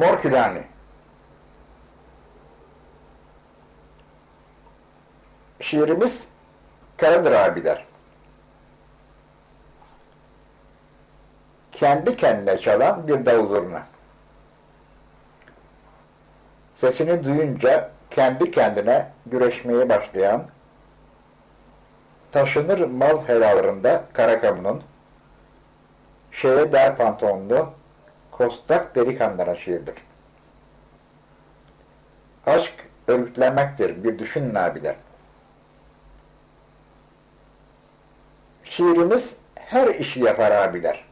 Mor Külani Şiirimiz Karadır abiler. Kendi kendine çalan bir davul zurna. Sesini duyunca kendi kendine güreşmeye başlayan, taşınır mal helalarında Karakam'ın, şeye der pantolonlu, kostak delikanlılara şiirdir. Aşk örgütlemektir, bir düşünün abiler. Şiirimiz her işi yapar abiler.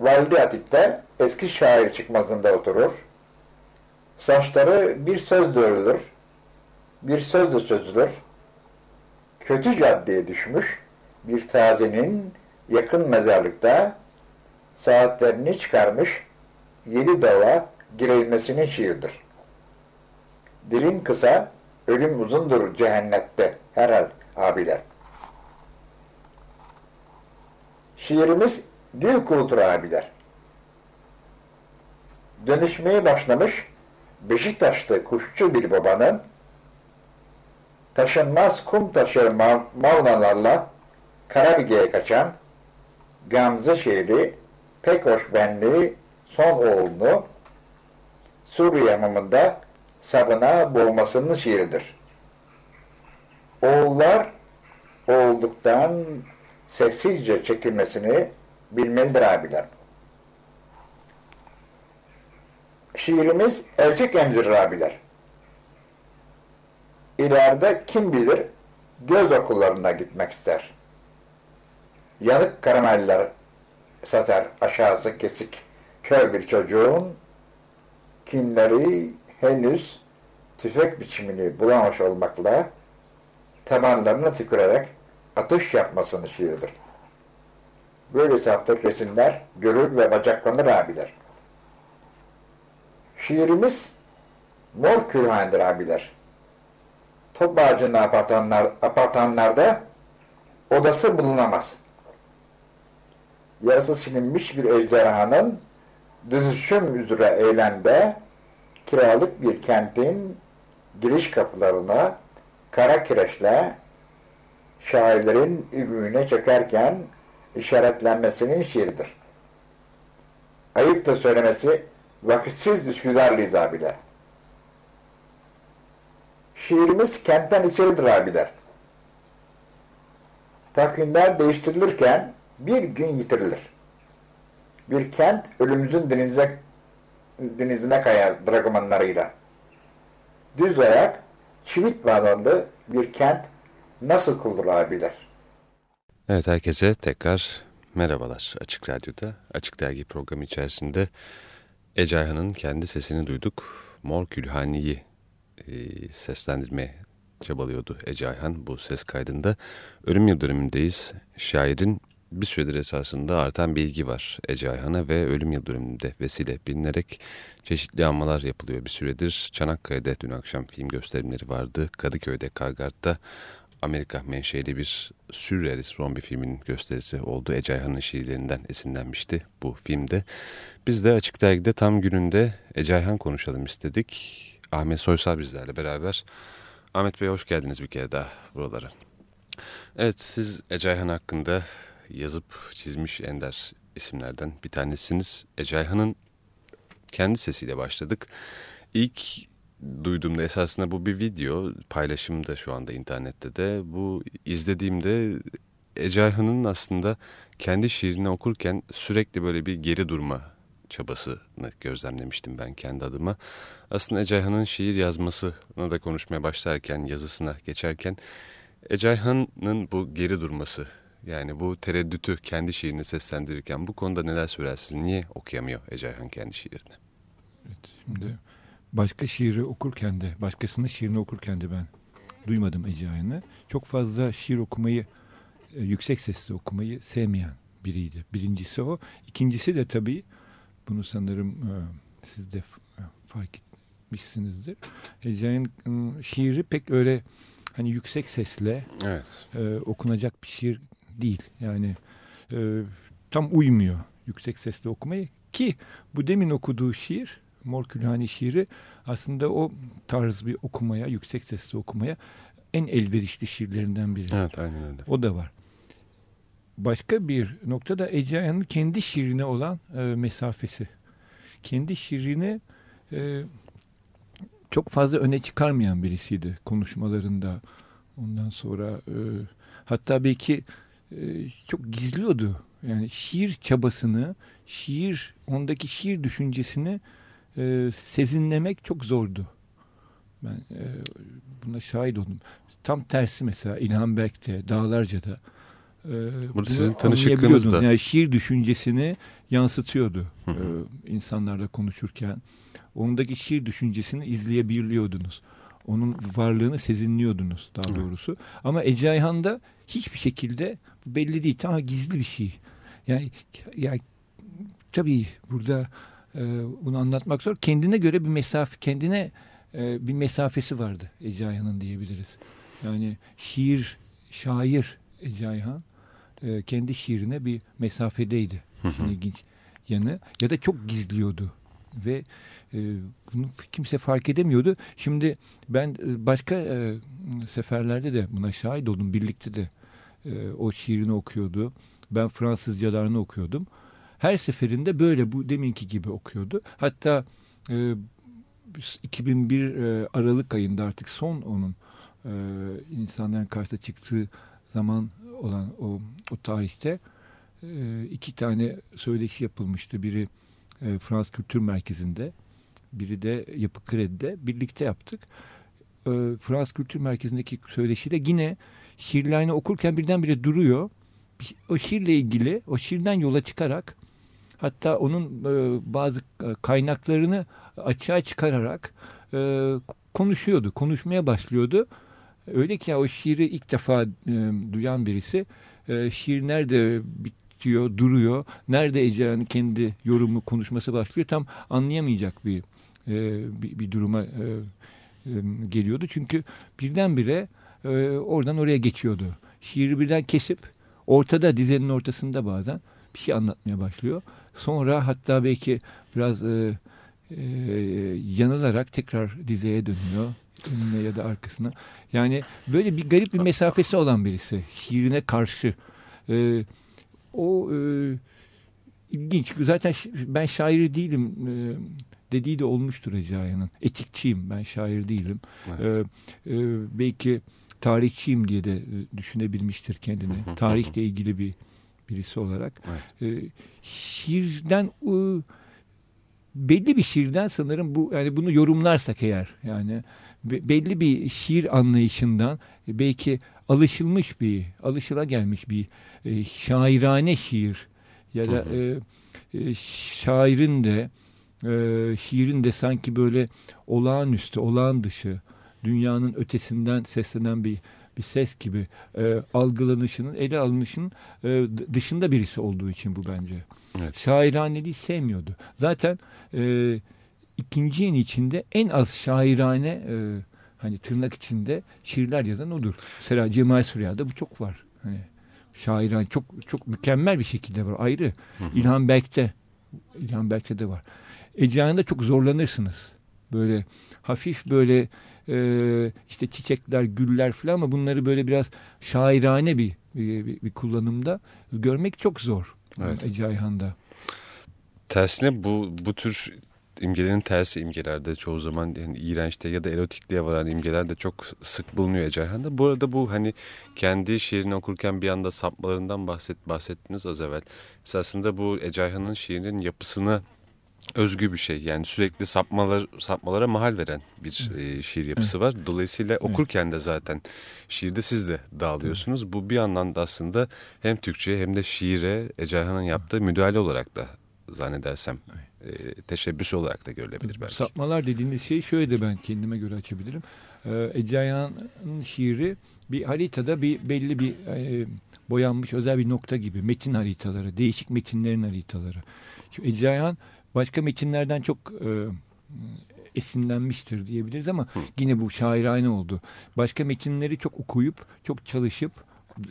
Valide Atik'te eski şair çıkmazında oturur. Saçları bir sözle örülür, bir sözle çözülür. Kötü caddeye düşmüş bir tazenin yakın mezarlıkta saatlerini çıkarmış yedi dava girilmesinin şiirdir. Dilin kısa, ölüm uzundur cehennette herhal abiler. Şiirimiz dil kurutur abiler. Dönüşmeye başlamış Beşiktaşlı kuşçu bir babanın taşınmaz kum taşı mavnalarla Karabige'ye kaçan Gamze şehri pek hoş benliği son oğlunu Suriye hamamında sabına boğmasının şiiridir. Oğullar oğulduktan sessizce çekilmesini bilmelidir abiler. Şiirimiz ezik emzirir abiler. İleride kim bilir göz okullarına gitmek ister. Yanık karameller satar aşağısı kesik kör bir çocuğun kinleri henüz tüfek biçimini bulamamış olmakla tabanlarına tükürerek atış yapmasını şiirdir. Böyle saftık resimler görür ve bacaklanır abiler. Şiirimiz mor külhandır abiler. Top ağacında apartanlar, apartanlarda odası bulunamaz. Yarısı silinmiş bir ejderhanın düzüşüm üzere eylemde kiralık bir kentin giriş kapılarına kara kireçle şairlerin ümüğüne çekerken işaretlenmesinin şiiridir. Ayıptır söylemesi vakitsiz Üsküdarlıyız abiler. Şiirimiz kentten içeridir abiler. Takvimler değiştirilirken bir gün yitirilir. Bir kent ölümümüzün denize, denizine kayar dragomanlarıyla. Düz ayak, çivit bağlandı bir kent nasıl kurulur abiler? Evet herkese tekrar merhabalar Açık Radyo'da. Açık Dergi programı içerisinde Ece Ayhan'ın kendi sesini duyduk. Mor Külhani'yi e, seslendirmeye çabalıyordu Ece Ayhan bu ses kaydında. Ölüm yıl. Şairin bir süredir esasında artan bilgi var Ece Ayhan'a ve ölüm yıl dönümünde vesile bilinerek çeşitli anmalar yapılıyor bir süredir. Çanakkale'de dün akşam film gösterimleri vardı. Kadıköy'de, Kargart'ta Amerika menşeli bir sürrealist zombi filmin gösterisi oldu. Ece Ayhan'ın şiirlerinden esinlenmişti bu filmde. Biz de Açık Dergi'de tam gününde Ece Ayhan konuşalım istedik. Ahmet Soysal bizlerle beraber. Ahmet Bey hoş geldiniz bir kere daha buralara. Evet siz Ece Ayhan hakkında yazıp çizmiş ender isimlerden bir tanesiniz. Ece Ayhan'ın kendi sesiyle başladık. İlk duyduğumda esasında bu bir video paylaşım da şu anda internette de bu izlediğimde Ece Ayhan'ın aslında kendi şiirini okurken sürekli böyle bir geri durma çabasını gözlemlemiştim ben kendi adıma. Aslında Ece Ayhan'ın şiir yazmasına da konuşmaya başlarken yazısına geçerken Ece Ayhan'ın bu geri durması yani bu tereddütü kendi şiirini seslendirirken bu konuda neler söylersiniz? Niye okuyamıyor Ece Ayhan kendi şiirini? Evet, şimdi başka şiiri okurken de, başkasının şiirini okurken de ben duymadım Ece Ayhan'ı. Çok fazla şiir okumayı, e, yüksek sesle okumayı sevmeyen biriydi. Birincisi o. İkincisi de tabii, bunu sanırım e, siz de e, fark etmişsinizdir. Ece Ayhan'ın şiiri pek öyle hani yüksek sesle evet. okunacak bir şiir değil. Yani tam uymuyor yüksek sesle okumayı Ki bu demin okuduğu şiir, Mor Külhani şiiri aslında o tarz bir okumaya, yüksek sesli okumaya en elverişli şiirlerinden biri. Evet aynen öyle. O da var. Başka bir noktada Ece Ayhan'ın kendi şiirine olan e, mesafesi. Kendi şiirini e, çok fazla öne çıkarmayan birisiydi konuşmalarında. Ondan sonra e, hatta belki e, çok gizliyordu. Yani şiir çabasını, şiir, ondaki şiir düşüncesini e, sezinlemek çok zordu. Ben e, buna şahit oldum. Tam tersi mesela İlhan Berk'te, Dağlarca'da. E, bunu sizin tanışıklığınız anlayabiliyordunuz. da. Yani şiir düşüncesini yansıtıyordu Hı hı. e, insanlarla konuşurken. Ondaki şiir düşüncesini izleyebiliyordunuz. Onun varlığını sezinliyordunuz daha doğrusu. Ama Ece Ayhan'da hiçbir şekilde belli değil. Tamam gizli bir şey. Yani ya tabii burada e, bunu anlatmak zor. Kendine göre bir mesafe, kendine e, bir mesafesi vardı Ece Ayhan'ın diyebiliriz. Yani şiir, şair Ece Ayhan e, kendi şiirine bir mesafedeydi. Hı hı. İlginç yanı. Ya da çok gizliyordu. Ve e, bunu kimse fark edemiyordu. Şimdi ben e, başka e, seferlerde de buna şahit oldum. Birlikte de e, o şiirini okuyordu. Ben Fransızcalarını okuyordum. Her seferinde böyle bu deminki gibi okuyordu. Hatta e, 2001 e, Aralık ayında artık son onun e, insanların karşısına çıktığı zaman olan o, o tarihte e, iki tane söyleşi yapılmıştı. Biri e, Fransız Kültür Merkezi'nde, biri de Yapı Kredi'de birlikte yaptık. E, Fransız Kültür Merkezi'ndeki söyleşide yine şiirlerini okurken birdenbire duruyor. O şiirle ilgili, o şiirden yola çıkarak hatta onun e, bazı kaynaklarını açığa çıkararak e, konuşuyordu, konuşmaya başlıyordu. Öyle ki ya o şiiri ilk defa e, duyan birisi e, şiir nerede bitiyor, duruyor, nerede Ece'nin kendi yorumu, konuşması başlıyor tam anlayamayacak bir e, bir, bir duruma e, e, geliyordu. Çünkü birdenbire e, oradan oraya geçiyordu. Şiiri birden kesip ortada dizenin ortasında bazen bir şey anlatmaya başlıyor. Sonra hatta belki biraz e, e, yanılarak tekrar dizeye dönüyor. Önüne ya da arkasına. Yani böyle bir garip bir mesafesi olan birisi. Şiirine karşı. E, o e, ilginç. Zaten ben şair değilim e, dediği de olmuştur Ayhan'ın. Etikçiyim ben şair değilim. Evet. E, e, belki tarihçiyim diye de e, düşünebilmiştir kendini. Tarihle ilgili bir birisi olarak. E, şiirden e, belli bir şiirden sanırım bu yani bunu yorumlarsak eğer yani be- belli bir şiir anlayışından e, belki alışılmış bir alışıla gelmiş bir e, şairane şiir ya da e, e, şairin de e, şiirin de sanki böyle olağanüstü, olağan dışı, dünyanın ötesinden seslenen bir bir ses gibi e, algılanışının, ele alınışının e, dışında birisi olduğu için bu bence. Evet. Şairaneliği sevmiyordu. Zaten e, ikinci yeni içinde en az şairane e, hani tırnak içinde şiirler yazan odur. Mesela Cemal Sürya'da bu çok var. Hani şairan çok çok mükemmel bir şekilde var. Ayrı. Hı hı. İlhan Berk'te İlhan Berk'te de var. Ecehan'da çok zorlanırsınız. Böyle hafif böyle e, işte çiçekler, güller falan ama bunları böyle biraz şairane bir, bir, bir- bir kullanımda görmek çok zor. Evet. Ece Ayhan'da. Tersine bu bu tür imgelerin tersi imgelerde çoğu zaman yani iğrençte ya da erotikliğe varan imgeler de çok sık bulunuyor Ece Ayhan'da. Bu arada bu hani kendi şiirini okurken bir anda sapmalarından bahset, bahsettiniz az evvel. Esasında bu Ece Ayhan'ın şiirinin yapısını özgü bir şey. Yani sürekli sapmalar sapmalara mahal veren bir e, şiir yapısı var. Dolayısıyla okurken de zaten şiirde siz de dağılıyorsunuz. Bu bir yandan da aslında hem Türkçe'ye hem de şiire Ece Ayhan'ın yaptığı müdahale olarak da zannedersem e, teşebbüs olarak da görülebilir belki. Sapmalar dediğiniz şey şöyle de ben kendime göre açabilirim. Ee, Ece şiiri bir haritada bir belli bir e, boyanmış özel bir nokta gibi. Metin haritaları, değişik metinlerin haritaları. Şimdi Ece başka metinlerden çok e, esinlenmiştir diyebiliriz ama yine bu şairane oldu. Başka metinleri çok okuyup, çok çalışıp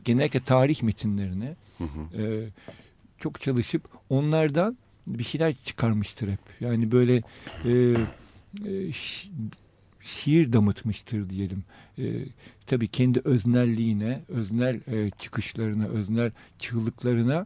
genellikle tarih metinlerini Hı hı. e, çok çalışıp onlardan bir şeyler çıkarmıştır hep. Yani böyle e, e, şi, şiir damıtmıştır diyelim. E, tabii kendi öznelliğine, öznel e, çıkışlarına, öznel çığlıklarına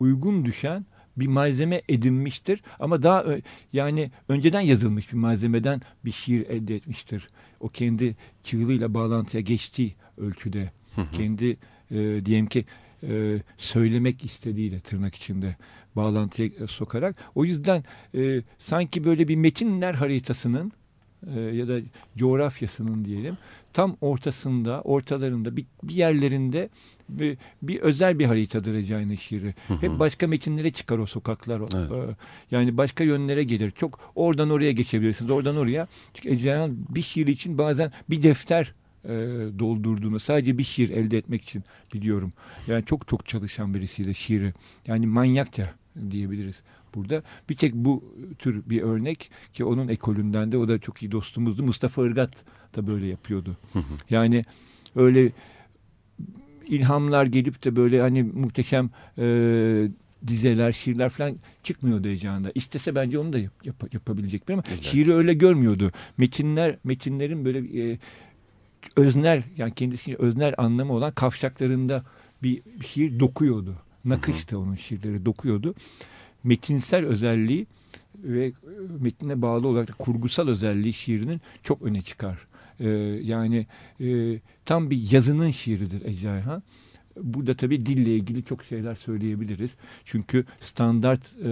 uygun düşen bir malzeme edinmiştir. Ama daha yani önceden yazılmış bir malzemeden bir şiir elde etmiştir. O kendi çığlığıyla bağlantıya geçtiği ölçüde. Kendi e, diyelim ki e, söylemek istediğiyle tırnak içinde bağlantıya sokarak. O yüzden e, sanki böyle bir metinler haritasının e, ya da coğrafyasının diyelim tam ortasında, ortalarında bir, bir yerlerinde bir, bir özel bir haritadır Ece'nin şiiri. Hep başka metinlere çıkar o sokaklar. Evet. E, yani başka yönlere gelir. Çok oradan oraya geçebilirsiniz. Oradan oraya. Çünkü Ece'nin bir şiir için bazen bir defter e, doldurduğunu sadece bir şiir elde etmek için biliyorum. Yani çok çok çalışan birisiydi şiiri. Yani manyakça diyebiliriz burada. Bir tek bu tür bir örnek ki onun ekolünden de o da çok iyi dostumuzdu. Mustafa Irgat da böyle yapıyordu. Yani öyle ilhamlar gelip de böyle hani muhteşem e, dizeler, şiirler falan çıkmıyordu heyecanında. İstese bence onu da yap, yap, yapabilecek bir ama evet. şiiri öyle görmüyordu. Metinler, metinlerin böyle e, öznel yani kendisinin öznel anlamı olan kavşaklarında bir, şiir dokuyordu. Nakış da onun şiirleri dokuyordu. Metinsel özelliği ve metnine bağlı olarak kurgusal özelliği şiirinin çok öne çıkar. Ee, yani e, tam bir yazının şiiridir Ece Ayhan. Burada tabii dille ilgili çok şeyler söyleyebiliriz. Çünkü standart e,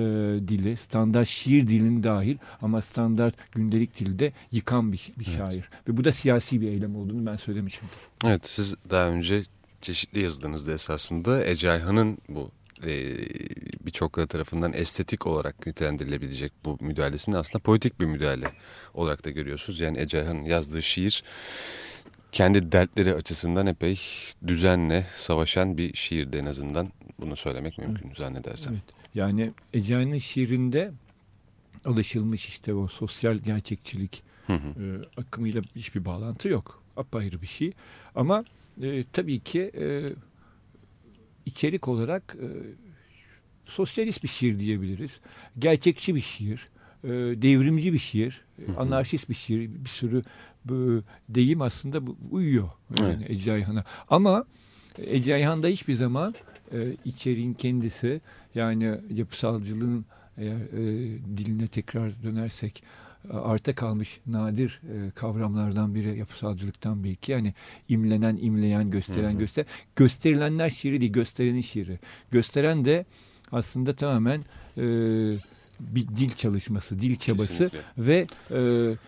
dili, standart şiir dilinin dahil ama standart gündelik dilde yıkan bir, bir evet. şair. Ve bu da siyasi bir eylem olduğunu ben söylemişimdir. Evet siz daha önce çeşitli yazılarınızda esasında Ece Ayhan'ın bu e, birçokları tarafından estetik olarak nitelendirilebilecek bu müdahalesini aslında politik bir müdahale olarak da görüyorsunuz. Yani Ece Ayhan'ın yazdığı şiir kendi dertleri açısından epey düzenle savaşan bir şiirdi en azından. Bunu söylemek mümkün evet. zannedersem. Evet. Yani Ece'nin şiirinde alışılmış işte o sosyal gerçekçilik hı hı. E, akımıyla hiçbir bağlantı yok. Apayrı bir şey. Ama e, tabii ki e, içerik olarak e, sosyalist bir şiir diyebiliriz. Gerçekçi bir şiir. E, devrimci bir şiir. Hı Anarşist bir şiir. Bir sürü bu deyim aslında uyuyor yani evet. Ece Ayhan'a. Ama Ece Ayhan'da hiçbir zaman e, içeriğin kendisi yani yapısalcılığın eğer e, diline tekrar dönersek arta kalmış nadir e, kavramlardan biri yapısalcılıktan belki. Yani imlenen, imleyen, gösteren, hı hı. göster. Gösterilenler şiiri değil, gösterenin şiiri. Gösteren de aslında tamamen e, bir dil çalışması, dil çabası Kesinlikle. ve e,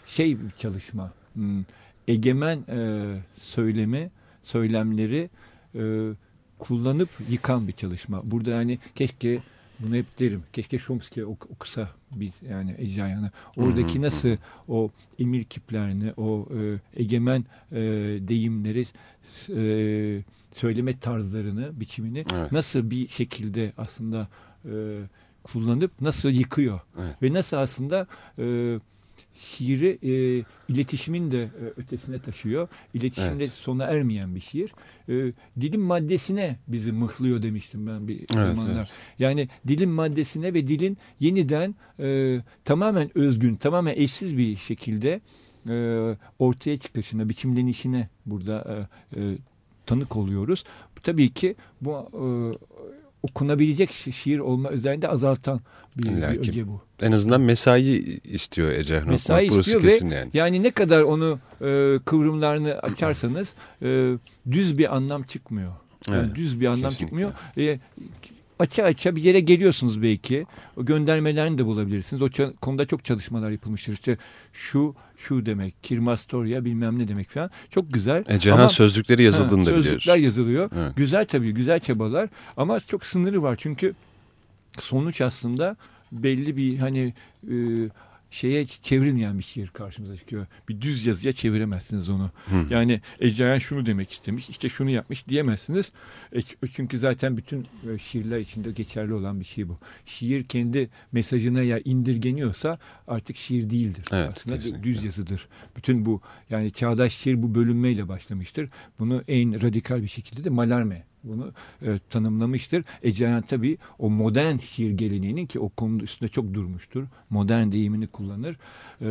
şey bir çalışma. Hmm, egemen e, söylemi, söylemleri e, kullanıp yıkan bir çalışma. Burada yani keşke bunu hep derim. Keşke Chomsky ok okusa bir yani Eczayan'ı. Oradaki nasıl o emir kiplerini, o e, egemen e, deyimleri, e, söyleme tarzlarını, biçimini evet. nasıl bir şekilde aslında e, kullanıp nasıl yıkıyor. Evet. Ve nasıl aslında e, şiiri e, iletişimin de e, ötesine taşıyor. İletişimde evet. sona ermeyen bir şiir. E, dilin maddesine bizi mıhlıyor demiştim ben bir evet, zamanlar. Evet. Yani dilin maddesine ve dilin yeniden e, tamamen özgün, tamamen eşsiz bir şekilde e, ortaya çıkışına, biçimlenişine burada e, e, tanık oluyoruz. Tabii ki bu e, okunabilecek şiir olma özelliğini azaltan bir, bir öge bu. En azından mesai istiyor Ece Mesai Burası istiyor ve yani. yani ne kadar onu e, kıvrımlarını açarsanız e, düz bir anlam çıkmıyor. Yani evet, düz bir anlam kesinlikle. çıkmıyor. E, aça aça bir yere geliyorsunuz belki. O göndermelerini de bulabilirsiniz. O konuda çok çalışmalar yapılmıştır. İşte şu şu demek, kirmastoria bilmem ne demek falan. Çok güzel. E, Cihan ama, sözlükleri yazıldığını ha, da biliyoruz. Sözlükler yazılıyor. Evet. Güzel tabii, güzel çabalar. Ama çok sınırı var. Çünkü sonuç aslında belli bir hani e, şeye çevrilmeyen bir şiir karşımıza çıkıyor. Bir düz yazıya çeviremezsiniz onu. Hı. Yani Ecehan şunu demek istemiş, işte şunu yapmış diyemezsiniz. E, çünkü zaten bütün e, şiirler içinde geçerli olan bir şey bu. Şiir kendi mesajına ya indirgeniyorsa artık şiir değildir. Evet, Aslında kesinlikle. düz yazıdır. Bütün bu yani çağdaş şiir bu bölünmeyle başlamıştır. Bunu en radikal bir şekilde de Malarme bunu e, tanımlamıştır. Ecehan tabii o modern şiir geleneğinin ki o konuda üstünde çok durmuştur. Modern deyimini kullanır. E,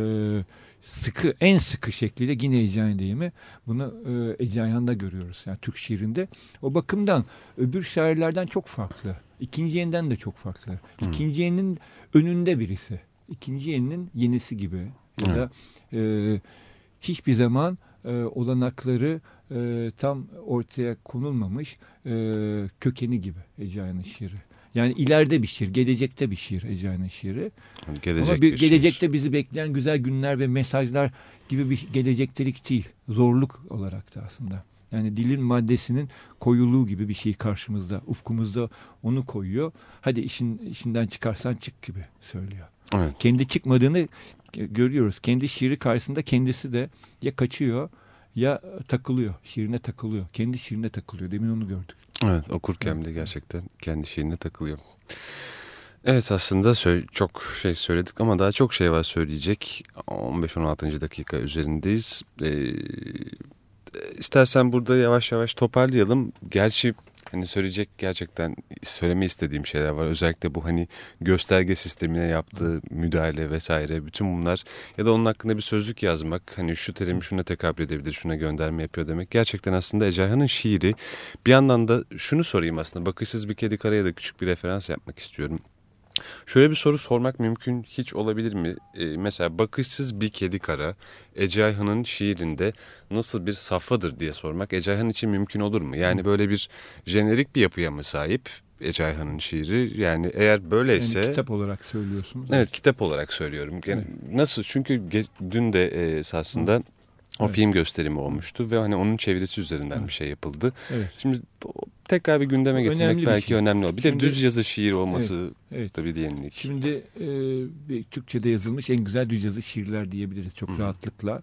sıkı, en sıkı şekliyle yine Ecehan deyimi. Bunu e, Ecehan'da görüyoruz. Yani Türk şiirinde. O bakımdan öbür şairlerden çok farklı. İkinci yeniden de çok farklı. Hmm. İkinci yeninin önünde birisi. İkinci yeninin yenisi gibi. Ya da e, hiçbir zaman e, olanakları e, tam ortaya konulmamış e, kökeni gibi Ecehan'ın şiiri. Yani ileride bir şiir, gelecekte bir şiir Ecehan'ın şiiri. Gelecek Ama bir, bir şiir. gelecekte bizi bekleyen güzel günler ve mesajlar gibi bir gelecektelik değil. Zorluk olarak da aslında. Yani dilin maddesinin koyuluğu gibi bir şey karşımızda, ufkumuzda onu koyuyor. Hadi işin işinden çıkarsan çık gibi söylüyor. Evet. Kendi çıkmadığını görüyoruz. Kendi şiiri karşısında kendisi de ya kaçıyor ya takılıyor. Şiirine takılıyor. Kendi şiirine takılıyor. Demin onu gördük. Evet okurken de gerçekten kendi şiirine takılıyor. Evet aslında çok şey söyledik ama daha çok şey var söyleyecek. 15-16. dakika üzerindeyiz. Ee, istersen burada yavaş yavaş toparlayalım. Gerçi hani söyleyecek gerçekten söyleme istediğim şeyler var. Özellikle bu hani gösterge sistemine yaptığı müdahale vesaire bütün bunlar ya da onun hakkında bir sözlük yazmak hani şu terimi şuna tekabül edebilir şuna gönderme yapıyor demek. Gerçekten aslında Ecaha'nın şiiri bir yandan da şunu sorayım aslında bakışsız bir kedi karaya da küçük bir referans yapmak istiyorum. Şöyle bir soru sormak mümkün hiç olabilir mi? Ee, mesela bakışsız bir kedi kara Ece Ayhan'ın şiirinde nasıl bir safhadır diye sormak Ece Ayhan için mümkün olur mu? Yani böyle bir jenerik bir yapıya mı sahip Ece Ayhan'ın şiiri? Yani eğer böyleyse... Yani kitap olarak söylüyorsun. Evet kitap olarak söylüyorum. Gene- Nasıl? Çünkü dün de e, esasında o Evet. film gösterimi olmuştu ve hani onun çevirisi üzerinden bir şey yapıldı. Evet. Şimdi tekrar bir gündeme getirmek önemli belki şey. önemli olur. Bir de Şimdi- düz yazı şiir olması Evet. tabii bir yenilik. Şimdi e, bir Türkçe'de yazılmış en güzel düz yazı şiirler diyebiliriz çok hı. rahatlıkla.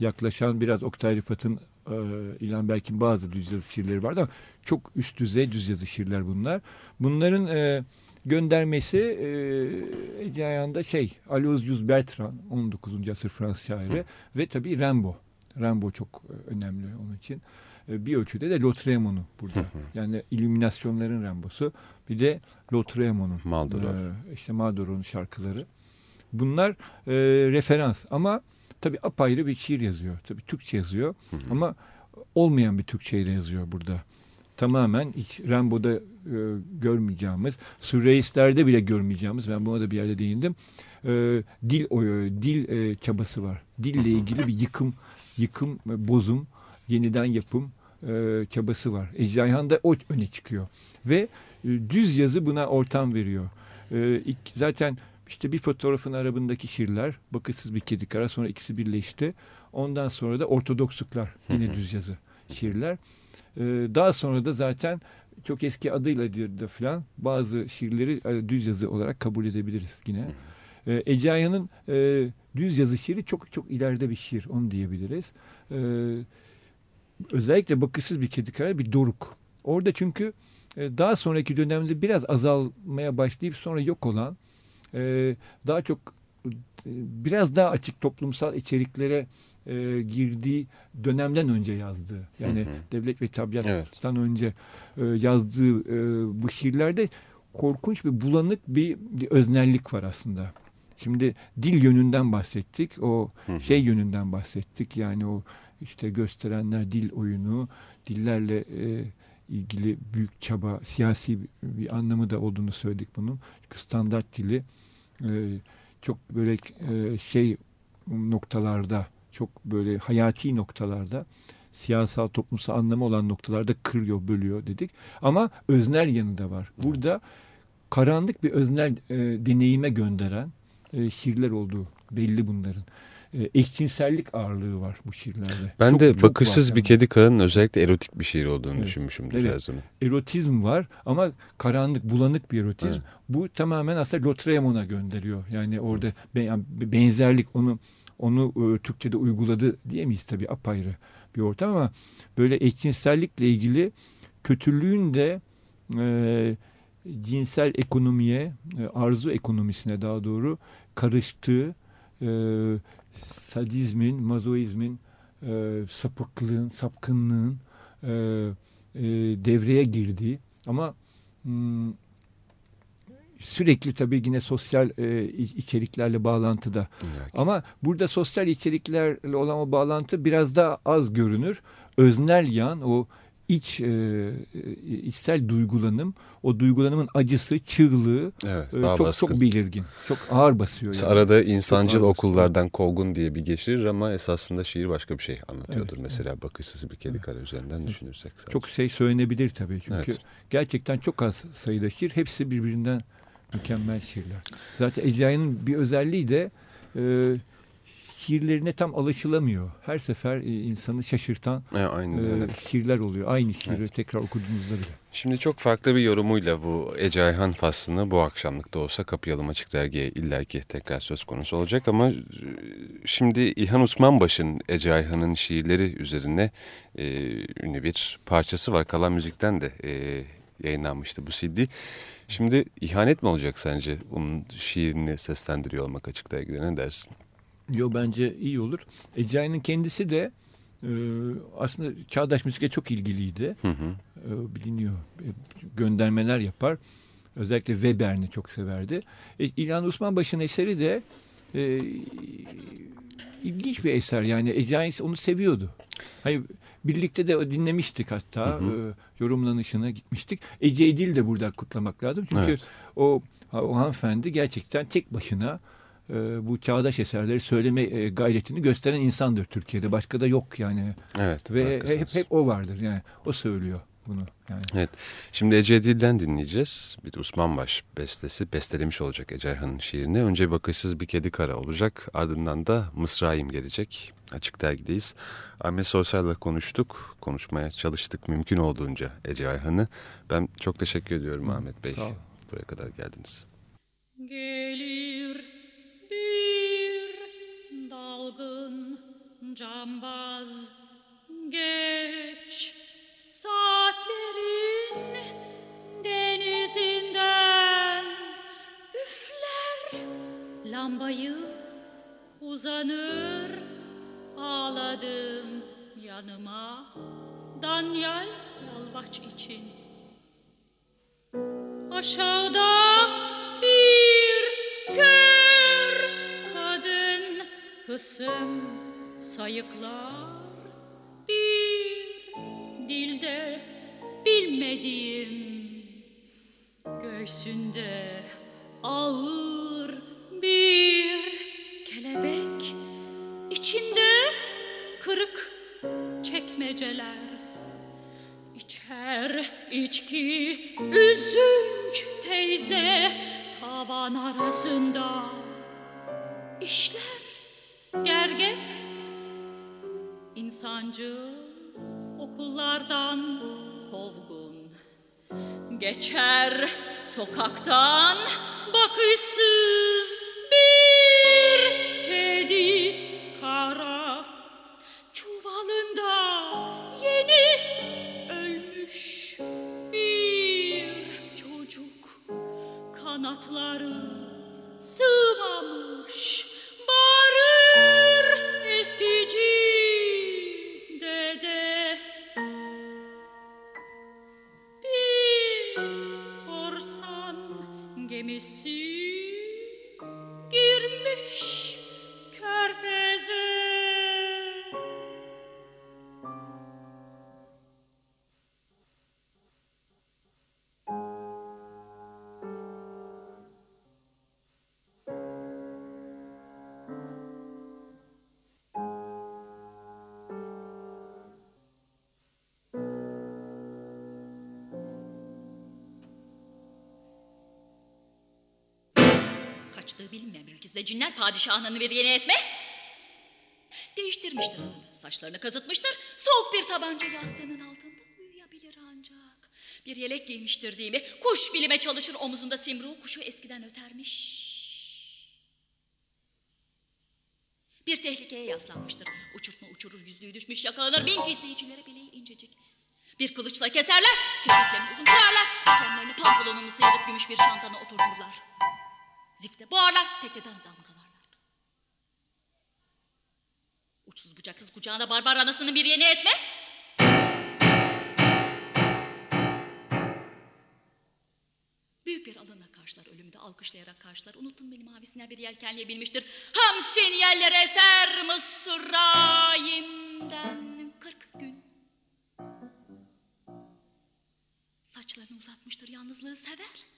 Yaklaşan biraz Oktay Rıfat'ın e, İlhan Berk'in bazı düz yazı şiirleri vardı ama çok üst düzey düz yazı şiirler bunlar. Bunların e, göndermesi e, Ayhan'da şey Aloysius Bertrand 19. asır Fransız şairi ve tabii Rimbaud. Rimbaud çok e, önemli onun için. E, bir ölçüde de Lautréamont'u burada. yani illüminasyonların Rimbaud'su bir de Lautréamont'un Maldoror. ee, işte Mador'un şarkıları. Bunlar e, referans ama tabii apayrı bir şiir yazıyor. Tabii Türkçe yazıyor ama olmayan bir Türkçeyle yazıyor burada. Tamamen hiç Rambo'da e, görmeyeceğimiz, Sürreistlerde bile görmeyeceğimiz, ben buna da bir yerde değindim, e, dil o dil e, çabası var. Dille ilgili bir yıkım, yıkım, bozum, yeniden yapım e, çabası var. Ecrayhan da o öne çıkıyor. Ve e, düz yazı buna ortam veriyor. E, ilk, zaten işte bir fotoğrafın arabındaki şiirler, bakışsız bir kedi kara, sonra ikisi birleşti. Ondan sonra da ortodoksluklar, yine düz yazı şiirler. E, daha sonra da zaten çok eski adıyla da falan bazı şiirleri e, düz yazı olarak kabul edebiliriz yine. E, Ece Ayhan'ın e, düz yazı şiiri çok çok ileride bir şiir, onu diyebiliriz. E, özellikle bakışsız bir kedi kara bir doruk. Orada çünkü e, daha sonraki dönemde biraz azalmaya başlayıp sonra yok olan e, daha çok e, biraz daha açık toplumsal içeriklere e, girdiği dönemden önce yazdığı yani Hı hı. devlet ve tabiattan Evet. önce e, yazdığı e, bu şiirlerde korkunç bir bulanık bir, bir öznellik var aslında. Şimdi dil yönünden bahsettik, o Hı hı. şey yönünden bahsettik. Yani o işte gösterenler dil oyunu, dillerle e, ilgili büyük çaba, siyasi bir, bir anlamı da olduğunu söyledik bunun. Çünkü standart dili e, çok böyle e, şey noktalarda, çok böyle hayati noktalarda, siyasal, toplumsal anlamı olan noktalarda kırıyor, bölüyor dedik. Ama öznel yanı da var. Burada karanlık bir öznel e, deneyime gönderen e, şiirler olduğu belli bunların. E, eşcinsellik ağırlığı var bu şiirlerde. Ben Çok- de çok var bir yani. kedi karanın özellikle erotik bir şiir olduğunu Evet. düşünmüşümdür Evet. her zaman. erotizm var ama karanlık, bulanık bir erotizm. Evet. Bu tamamen aslında Lautréamont'a gönderiyor. Yani orada be- yani benzerlik onu onu e, Türkçe'de uyguladı diyemeyiz tabii apayrı bir ortam ama böyle eşcinsellikle ilgili kötülüğün de e, cinsel ekonomiye, e, arzu ekonomisine daha doğru karıştığı e, sadizmin, mazoizmin, e, sapıklığın, sapkınlığın e, e, devreye girdiği ama hmm, sürekli tabii yine sosyal e, içeriklerle bağlantıda. Evet. Ama burada sosyal içeriklerle olan o bağlantı biraz daha az görünür. Öznel yan o iç e, içsel duygulanım, o duygulanımın acısı, çığlığı evet, e, çok baskın. çok belirgin. Çok ağır basıyor. Yani. Arada insancıl okullardan kovgun diye bir geçirir ama esasında şiir başka bir şey anlatıyordur. Evet, Mesela evet. bakışsız bir kedi kara üzerinden evet. düşünürsek. Sadece. Çok şey söylenebilir tabii çünkü evet. gerçekten çok az sayıda şiir hepsi birbirinden mükemmel şiirler. Zaten Ecai'nin bir özelliği de e, şiirlerine tam alışılamıyor. Her sefer e, insanı şaşırtan e, aynen, e, şiirler oluyor. Aynı şiiri evet. tekrar okuduğunuzda bile. Şimdi çok farklı bir yorumuyla bu Ece Ayhan faslını bu akşamlık da olsa Kapayalım Açık Dergi'ye illaki tekrar söz konusu olacak ama e, şimdi İlhan Osmanbaş'ın Ece Ayhan'ın şiirleri üzerine e, ünlü bir parçası var. Kalan Müzik'ten de e, yayınlanmıştı bu CD. Şimdi ihanet mi olacak sence onun şiirini seslendiriyor olmak açık dergide ne dersin? Yo bence iyi olur. Ecai'nin kendisi de e, aslında çağdaş müzikle çok ilgiliydi. Hı hı. E, biliniyor. E, göndermeler yapar. Özellikle Weber'ni çok severdi. E, İlhan Osmanbaşı'nın eseri de e, ilginç bir eser. Yani Ecai onu seviyordu. Hayır, birlikte de dinlemiştik hatta. Hı hı. E, yorumlanışına gitmiştik. Ece Edil de burada kutlamak lazım. Çünkü evet. o, o hanımefendi gerçekten tek başına e, bu çağdaş eserleri söyleme e, gayretini gösteren insandır Türkiye'de. Başka da yok yani. Evet. Ve hep hep o vardır yani. O söylüyor bunu. Yani. Evet. Şimdi Ece Dil'den dinleyeceğiz. Bir de Osman Baş bestesi bestelemiş olacak Ece Ayhan'ın şiirini. Önce Bakışsız Bir Kedi Kara olacak. Ardından da Mısraim gelecek. Açık dergideyiz. Ahmet Soysal'la konuştuk. Konuşmaya çalıştık mümkün olduğunca Ece Ayhan'ı. Ben çok teşekkür ediyorum Ahmet Bey. Sağ ol. Buraya kadar geldiniz. Gelir bir dalgın cambaz geç saatlerin lambayı uzanır ağladım yanıma. Danyal yalvaç için. Aşağıda bir kör kadın hısım sayıklar. Bir dilde bilmediğim göğsünde ağır çekmeceler içer içki üzünç teyze tavan arasında. İşler gergef insancı okullardan kovgun. Geçer sokaktan bakışsız kanatları sığmamış bağırır eskici dede bir korsan gemisi ülkesinde cinler padişahının bir yeni etme. Değiştirmiştir adını, saçlarını kazıtmıştır. Soğuk bir tabanca yastığının altında uyuyabilir ancak. Bir yelek giymiştir değil mi? Kuş bilime çalışır omuzunda simruğu kuşu eskiden ötermiş. Bir tehlikeye yaslanmıştır. Uçurtma uçurur yüzlüğü düşmüş yakalanır bin kesiyicilere bileği incecik. Bir kılıçla keserler, kirpiklerini uzun kırarlar, dikenlerini pantolonunu sıyırıp gümüş bir şantana oturturlar. Zifte boğarlar, tekneden damgalarlar. Uçsuz bucaksız kucağına barbar anasının bir yeni etme. Büyük bir alınla karşılar, ölümü de alkışlayarak karşılar. Unuttun beni mavisinden bir yelkenliğe binmiştir. Hamsin yerlere eser Mısraim'den kırk gün. Saçlarını uzatmıştır, yalnızlığı sever.